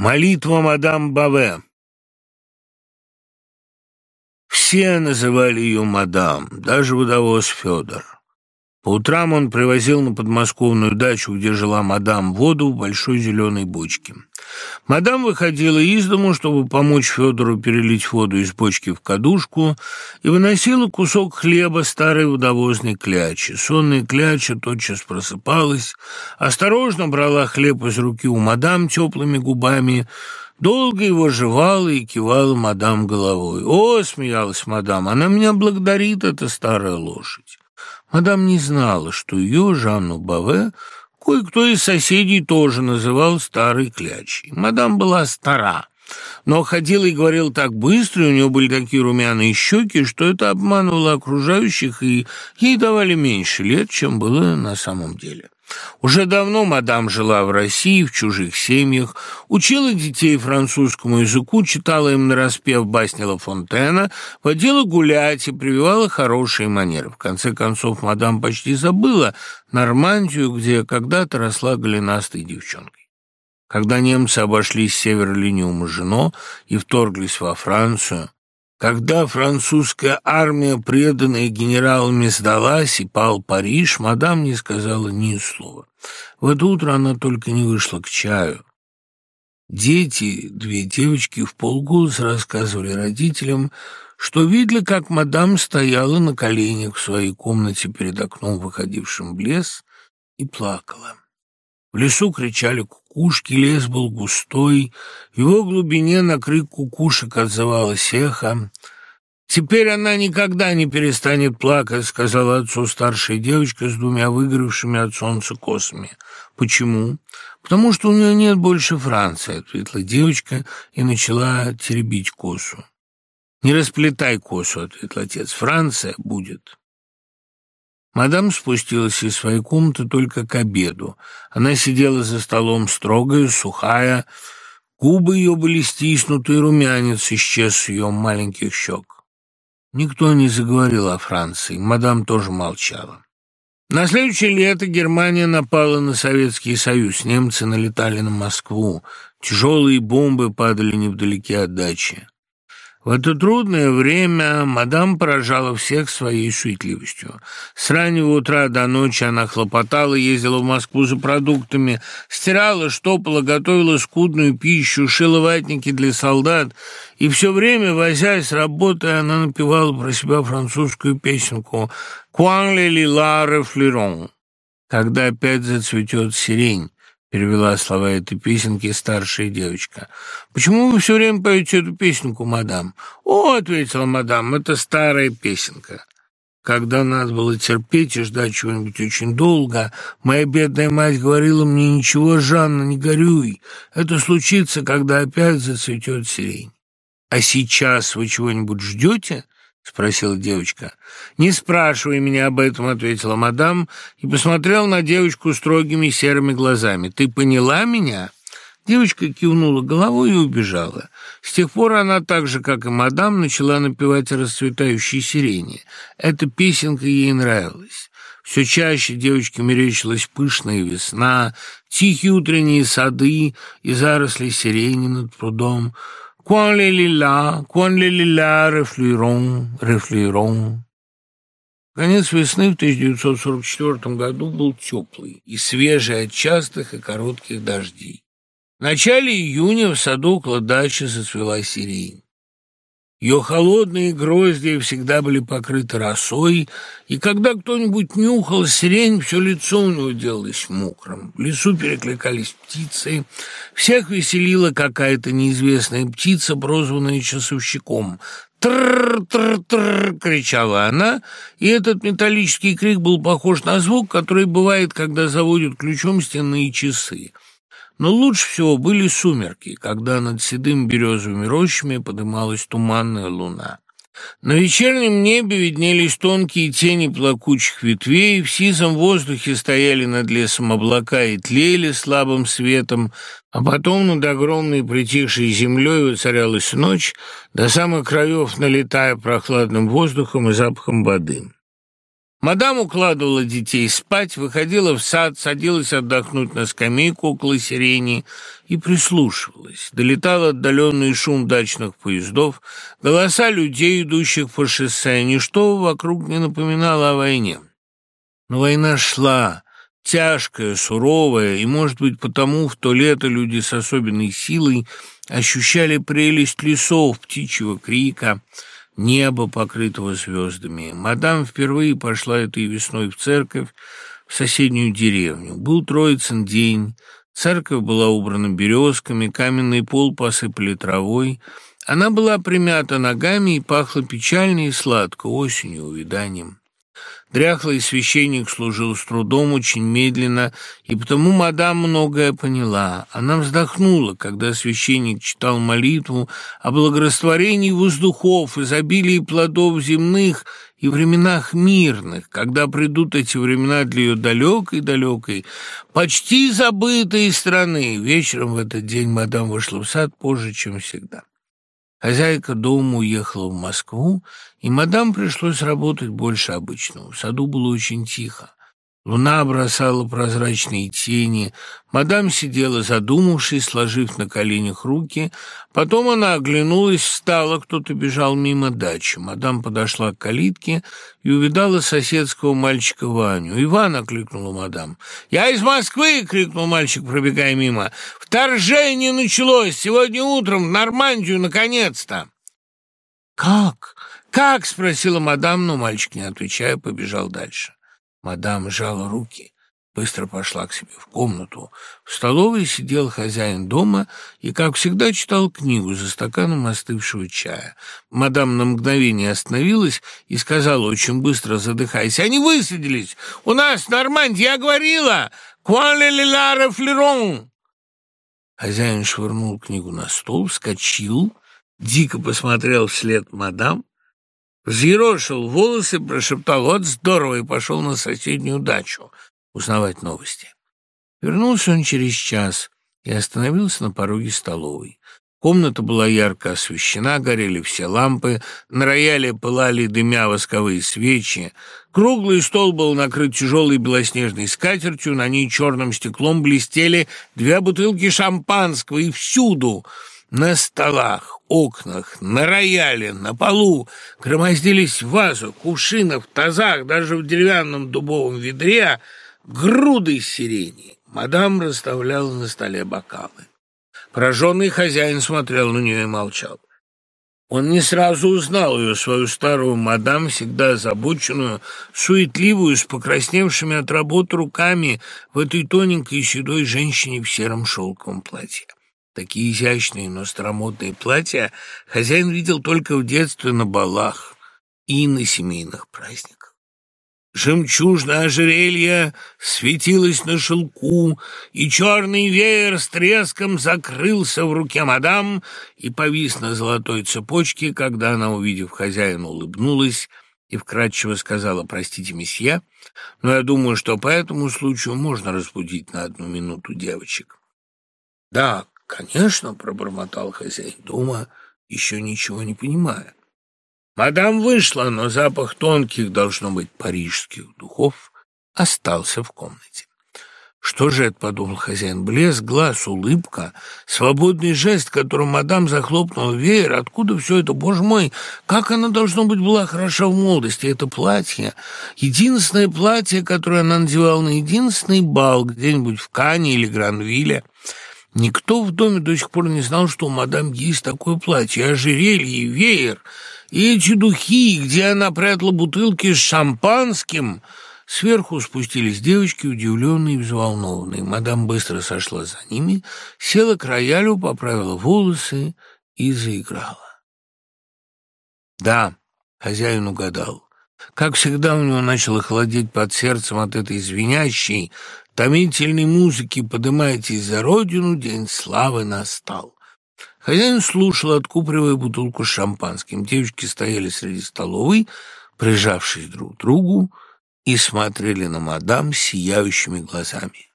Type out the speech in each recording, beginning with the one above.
Молитва мадам Баве. Все называли ее мадам, даже водовоз Федор. По утрам он привозил на подмосковную дачу, где жила мадам, воду в большой зеленой бочке. Мадам выходила из дому, чтобы помочь Федору перелить воду из бочки в кадушку, и выносила кусок хлеба старой водовозной клячи. Сонная кляча тотчас просыпалась, осторожно брала хлеб из руки у мадам теплыми губами, Долго его жевала и кивала мадам головой. «О!» — смеялась мадам, — «она меня благодарит, эта старая лошадь». Мадам не знала, что ее, Жанну Баве, кое-кто из соседей тоже называл старой клячей. Мадам была стара, но ходила и говорила так быстро, и у нее были такие румяные щеки, что это обманывало окружающих, и ей давали меньше лет, чем было на самом деле. Уже давно мадам жила в России, в чужих семьях, учила детей французскому языку, читала им нараспев басни Ла Фонтена, водила гулять и прививала хорошие манеры. В конце концов, мадам почти забыла Нормандию, где когда-то росла голенастой девчонкой. Когда немцы обошли с севера линию Мажино и вторглись во Францию, когда французская армия, преданная генералами, сдалась и пал Париж, мадам не сказала ни слова. В это утро она только не вышла к чаю. Дети, две девочки, в полголоса рассказывали родителям, что видели, как мадам стояла на коленях в своей комнате перед окном, выходившим в лес, и плакала. В лесу кричали кукушки, лес был густой, в его глубине на крик кукушек отзывалось эхо. «Теперь она никогда не перестанет плакать», — сказала отцу старшая девочка с двумя выгоревшими от солнца косами. «Почему?» «Потому что у нее нет больше Франции», — ответила девочка и начала теребить косу. «Не расплетай косу», — ответил отец, — «Франция будет». Мадам спустилась из своей комнаты только к обеду. Она сидела за столом строгая, сухая, губы ее были стиснуты, и румянец исчез с ее маленьких щек. Никто не заговорил о Франции, мадам тоже молчала. На следующее лето Германия напала на Советский Союз, немцы налетали на Москву, тяжелые бомбы падали невдалеке от дачи. В это трудное время мадам поражала всех своей суетливостью. С раннего утра до ночи она хлопотала, ездила в Москву за продуктами, стирала, штопала, готовила скудную пищу, шила ватники для солдат, и все время, возясь с работой, она напевала про себя французскую песенку «Quand les lilas refleuront» «Когда опять зацветет сирень». — перевела слова этой песенки старшая девочка. «Почему вы все время поете эту песенку, мадам?» «О, — ответила мадам, — это старая песенка». Когда надо было терпеть и ждать чего-нибудь очень долго, моя бедная мать говорила мне, «Ничего, Жанна, не горюй, это случится, когда опять зацветет сирень». «А сейчас вы чего-нибудь ждете?» — спросила девочка. «Не спрашивай меня об этом», — ответила мадам и посмотрела на девочку строгими серыми глазами. «Ты поняла меня?» Девочка кивнула головой и убежала. С тех пор она, так же, как и мадам, начала напевать расцветающие сирени. Эта песенка ей нравилась. Все чаще девочке мерещилась пышная весна, тихие утренние сады и заросли сирени над прудом — Quand les lilas, quand les lilas refluiront, refluiront. Конец весны в 1944 году был теплый и свежий от частых и коротких дождей. В начале июня в саду около дачи зацвела сирень. Ее холодные грозди всегда были покрыты росой, и когда кто-нибудь нюхал сирень, все лицо у него делалось мокрым. В лесу перекликались птицы. Всех веселила какая-то неизвестная птица, прозванная часовщиком. «Тр-тр-тр!» — кричала она, и этот металлический крик был похож на звук, который бывает, когда заводят ключом стенные часы. Но лучше всего были сумерки, когда над седым березовыми рощами подымалась туманная луна. На вечернем небе виднелись тонкие тени плакучих ветвей, в сизом воздухе стояли над лесом облака и тлели слабым светом, а потом над огромной притихшей землей воцарялась ночь, до самых краев налетая прохладным воздухом и запахом воды. Мадам укладывала детей спать, выходила в сад, садилась отдохнуть на скамейку около сирени и прислушивалась. Долетал отдаленный шум дачных поездов, голоса людей, идущих по шоссе. Ничто вокруг не напоминало о войне. Но война шла, тяжкая, суровая, и, может быть, потому в то лето люди с особенной силой ощущали прелесть лесов, птичьего крика — небо, покрытого звездами. Мадам впервые пошла этой весной в церковь, в соседнюю деревню. Был Троицын день, церковь была убрана березками, каменный пол посыпали травой. Она была примята ногами и пахла печально и сладко, осенью, увиданием. Дряхлый священник служил с трудом, очень медленно, и потому мадам многое поняла. Она вздохнула, когда священник читал молитву о благорастворении воздухов, изобилии плодов земных и временах мирных, когда придут эти времена для ее далекой-далекой, почти забытой страны. Вечером в этот день мадам вышла в сад позже, чем всегда. Хозяйка дома уехала в Москву, и мадам пришлось работать больше обычного. В саду было очень тихо. Луна бросала прозрачные тени. Мадам сидела задумавшись, сложив на коленях руки. Потом она оглянулась, встала, кто-то бежал мимо дачи. Мадам подошла к калитке и увидала соседского мальчика Ваню. «Иван!» — окликнула мадам. «Я из Москвы!» — крикнул мальчик, пробегая мимо. «Вторжение началось! Сегодня утром в Нормандию, наконец-то!» «Как? Как?» — спросила мадам, но мальчик, не отвечая, побежал дальше. Мадам сжала руки, быстро пошла к себе в комнату. В столовой сидел хозяин дома и, как всегда, читал книгу за стаканом остывшего чая. Мадам на мгновение остановилась и сказала очень быстро, задыхаясь, «Они высадились! У нас в Нормандии, я говорила! Куале-ле-ларе флерон!» Хозяин швырнул книгу на стол, вскочил, дико посмотрел вслед мадам, взъерошил волосы, прошептал «Вот здорово!» и пошел на соседнюю дачу узнавать новости. Вернулся он через час и остановился на пороге столовой. Комната была ярко освещена, горели все лампы, на рояле пылали дымя восковые свечи. Круглый стол был накрыт тяжелой белоснежной скатертью, на ней черным стеклом блестели две бутылки шампанского, и всюду — на столах, окнах, на рояле, на полу громоздились вазы, кувшины, в тазах, даже в деревянном дубовом ведре груды сирени. Мадам расставляла на столе бокалы. Пораженный хозяин смотрел на нее и молчал. Он не сразу узнал ее, свою старую мадам, всегда озабоченную, суетливую, с покрасневшими от работы руками в этой тоненькой седой женщине в сером шелковом платье. Такие изящные, но старомодные платья хозяин видел только в детстве на балах и на семейных праздниках. Жемчужное ожерелье светилось на шелку, и черный веер с треском закрылся в руке мадам и повис на золотой цепочке, когда она, увидев хозяина, улыбнулась и вкратчиво сказала «Простите, месье, но я думаю, что по этому случаю можно разбудить на одну минуту девочек». «Да, «Конечно», — пробормотал хозяин дома, еще ничего не понимая. Мадам вышла, но запах тонких, должно быть, парижских духов остался в комнате. Что же это, подумал хозяин, блеск глаз, улыбка, свободный жест, которым мадам захлопнула веер, откуда все это, боже мой, как она, должно быть, была хороша в молодости, это платье, единственное платье, которое она надевала на единственный бал где-нибудь в Кане или Гранвилле, Никто в доме до сих пор не знал, что у мадам есть такое платье, ожерелье веер, и эти духи, где она прятала бутылки с шампанским. Сверху спустились девочки, удивленные и взволнованные. Мадам быстро сошла за ними, села к роялю, поправила волосы и заиграла. Да, хозяин угадал. Как всегда, у него начало холодеть под сердцем от этой звенящей, томительной музыки «Подымайтесь за родину, день славы настал». Хозяин слушал, откупривая бутылку с шампанским. Девочки стояли среди столовой, прижавшись друг к другу, и смотрели на мадам сияющими глазами.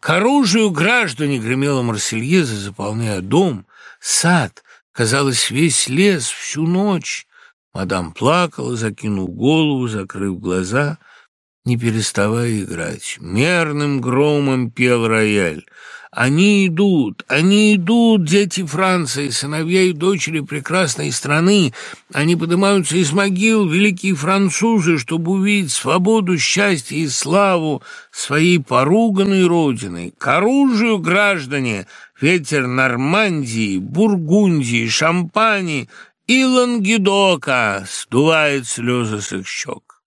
К оружию граждане гремела Марсельеза, заполняя дом, сад, казалось, весь лес всю ночь. Мадам плакала, закинув голову, закрыв глаза, не переставая играть. Мерным громом пел рояль. Они идут, они идут, дети Франции, сыновья и дочери прекрасной страны. Они поднимаются из могил, великие французы, чтобы увидеть свободу, счастье и славу своей поруганной родины. К оружию, граждане, ветер Нормандии, Бургундии, Шампани и Лангедока сдувает слезы с их щек.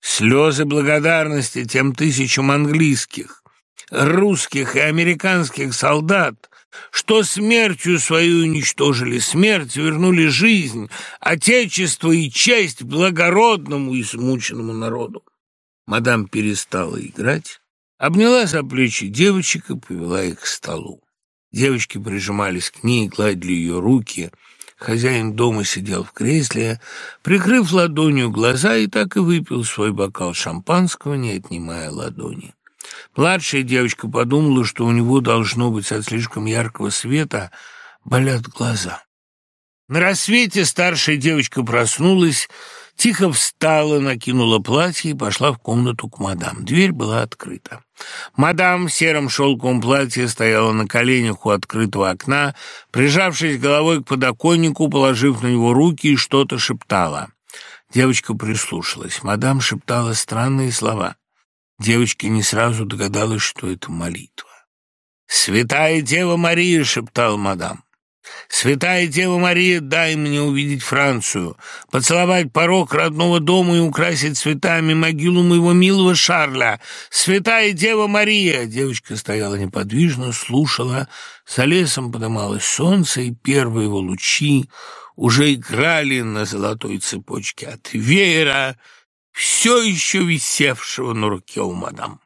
Слезы благодарности тем тысячам английских, русских и американских солдат, что смертью свою уничтожили смерть, вернули жизнь, отечество и честь благородному и смученному народу. Мадам перестала играть, обняла за плечи девочек и повела их к столу. Девочки прижимались к ней, гладили ее руки. Хозяин дома сидел в кресле, прикрыв ладонью глаза, и так и выпил свой бокал шампанского, не отнимая ладони. Младшая девочка подумала, что у него должно быть от слишком яркого света болят глаза. На рассвете старшая девочка проснулась, тихо встала, накинула платье и пошла в комнату к мадам. Дверь была открыта. Мадам в сером шелковом платье стояла на коленях у открытого окна, прижавшись головой к подоконнику, положив на него руки и что-то шептала. Девочка прислушалась. Мадам шептала странные слова. Девочка не сразу догадалась, что это молитва. «Святая Дева Мария!» — шептал мадам. «Святая Дева Мария, дай мне увидеть Францию, поцеловать порог родного дома и украсить цветами могилу моего милого Шарля. Святая Дева Мария!» Девочка стояла неподвижно, слушала. За лесом подымалось солнце, и первые его лучи уже играли на золотой цепочке от веера, все еще висевшего на руке у мадам.